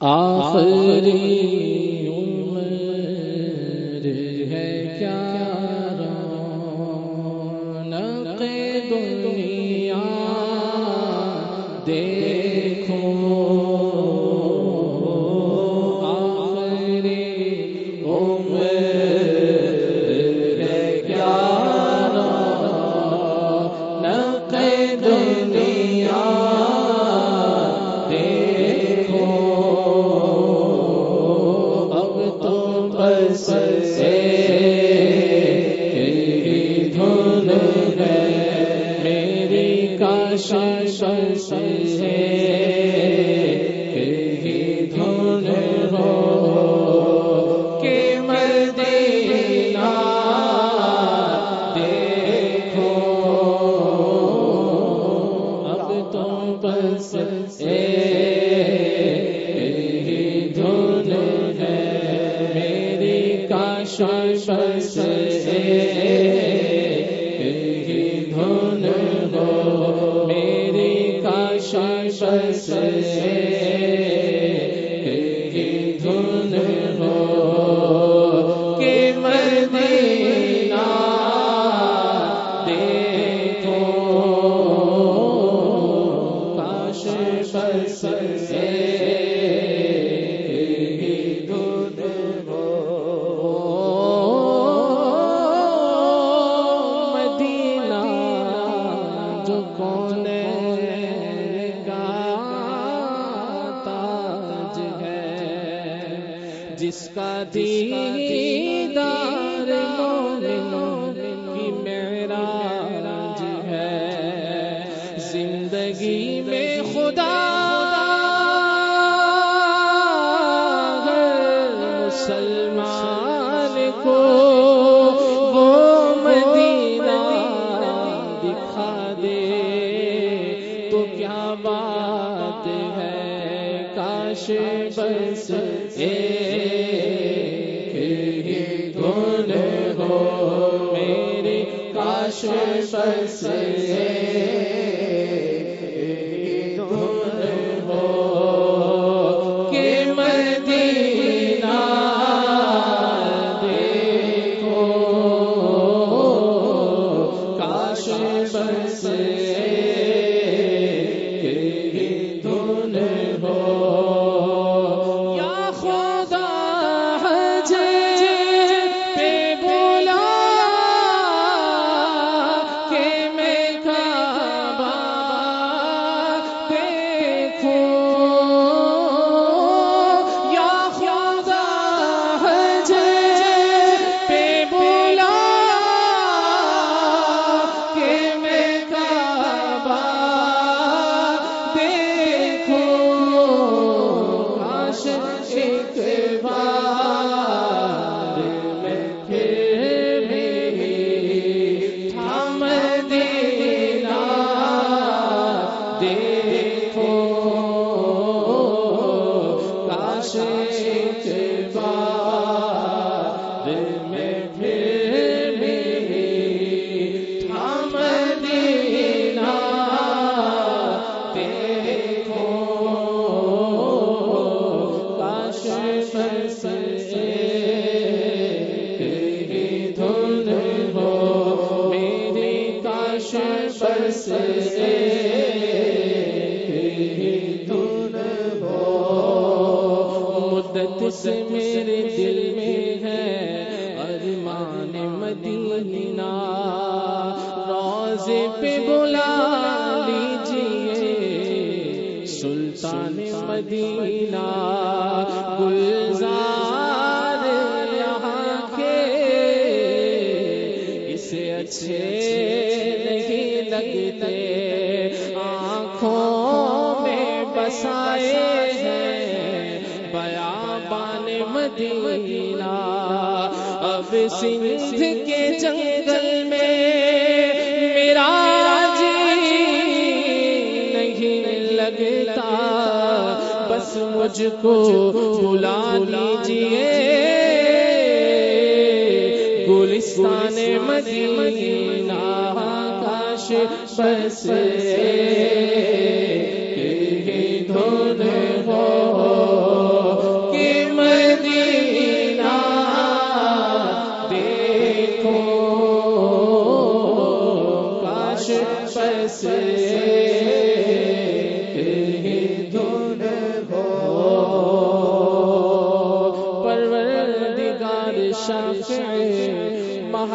آخری سے بات ہے کاش بس ایک ہی ہو میری کاش بس ایک مدینہ روزے پہ بلا لیجیے سلطان مدینہ، گلزار یہاں کے اسے اچھے نہیں لگتے، آنکھوں میں بسائے ہیں۔ بیابان مدینہ اب سندھ کے جنگل میں میرا جی نہیں لگتا۔ بس مجھ کو بلا لیجیے گلستان مدینہ کاش بس دھو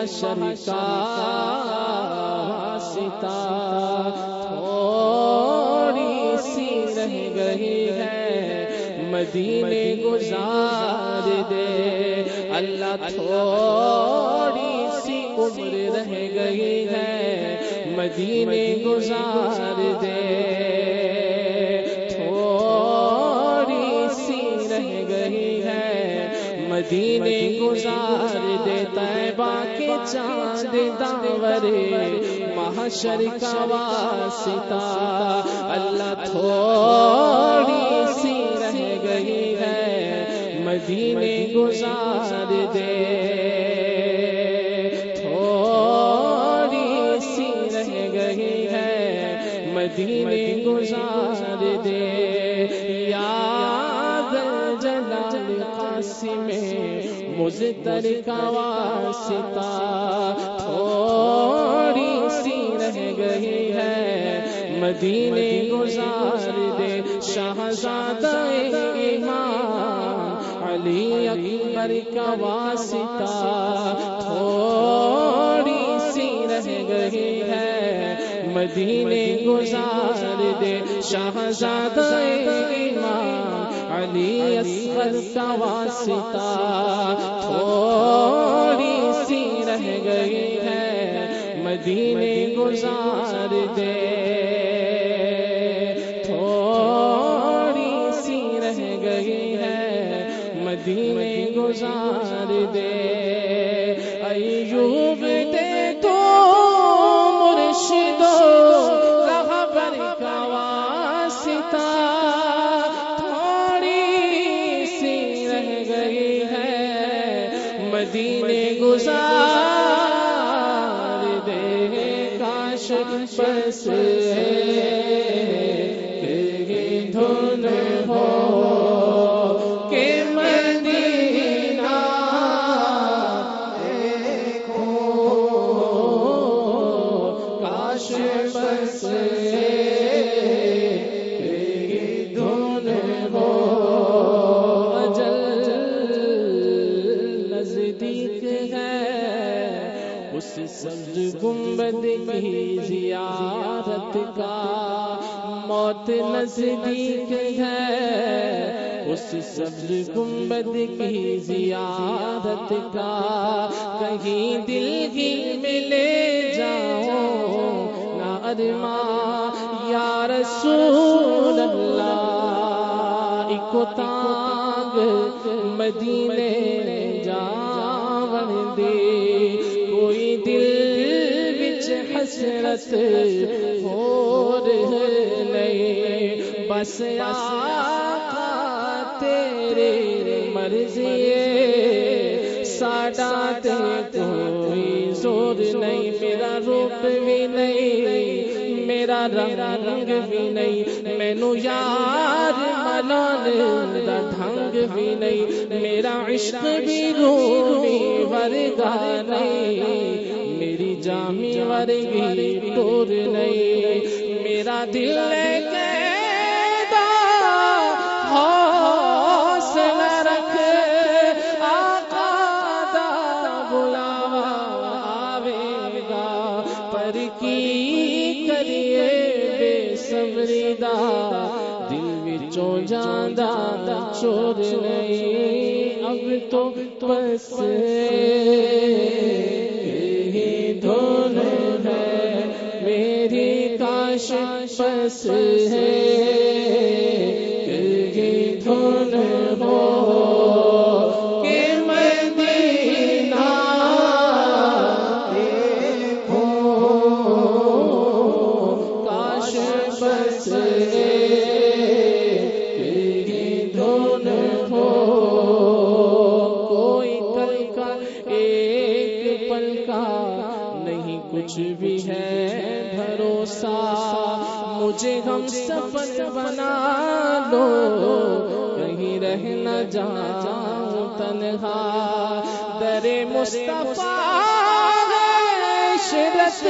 محشر کا واسطہ تھوڑی سی رہ گئی ہے مدینے گزار دے۔ اللہ تھوڑی سی عمر رہ گئی ہے مدینے گزار دے۔ مدینے گزار دے طیبہ کے چاند داور محشر کا واسطہ اللہ تھوڑی میں مزتر کا واسطہ تھوڑی سی رہ گئی ہے۔ مدینے گزار دے شہزادہ ایمان علی اکبر کا واسطہ تھوڑی سی رہ گئی ہے۔ مدینے گزار دے شہزادہ ایمان علی اصغر کا واسطہ تھوڑی سی رہ گئی ہے مدینے گزار دے تھوڑی سی رہ گئی ہے مدینے گزار دے ایوب دے دھن ہو۔ سبز گنبد کی زیارت کا موت نزدیک ہے، اس سبز گنبد کی زیارت کا کہیں دل ہی ملے جاؤ نارما یا رسول اللہ اکو تانگ مدینے جاون دے۔ دل بچ حسرت ہو نہیں۔ بس آقا تیرے مرضی ساڈا تے کوئی زور نہیں، میرا روپ بھی نہیں۔ میرا رنگ بھی نہیں، مینو یار ملان دا ڈھنگ بھی نہیں۔ میرا عشق بھی رومی ورگا نہیں۔ میری جامی ورگی ٹور نہیں۔ میرا دل لے حوصلہ چور نہیں اب تو بس ہی دھن ہے۔ میری کاش بس ہے دھن نہ جاؤں تنہا۔ در مصطفیٰ عشرت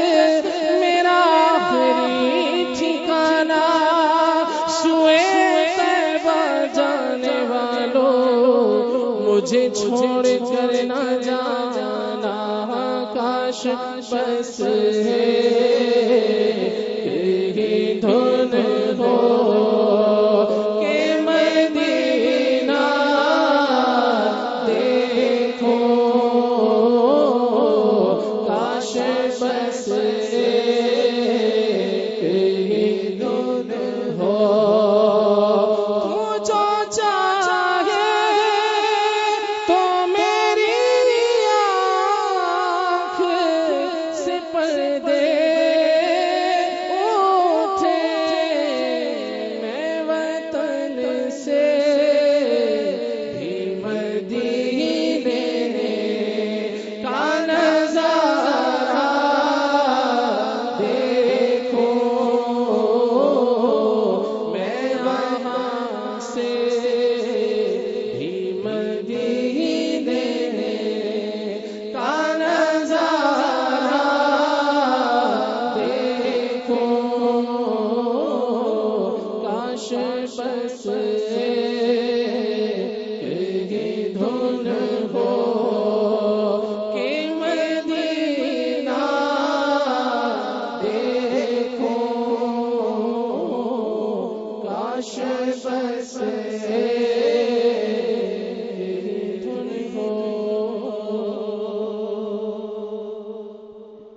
میرا آخری ٹھکانا۔ سوئے طیبہ جانے والوں مجھے چھوڑ کر نہ جانا۔ کاش بس ہے۔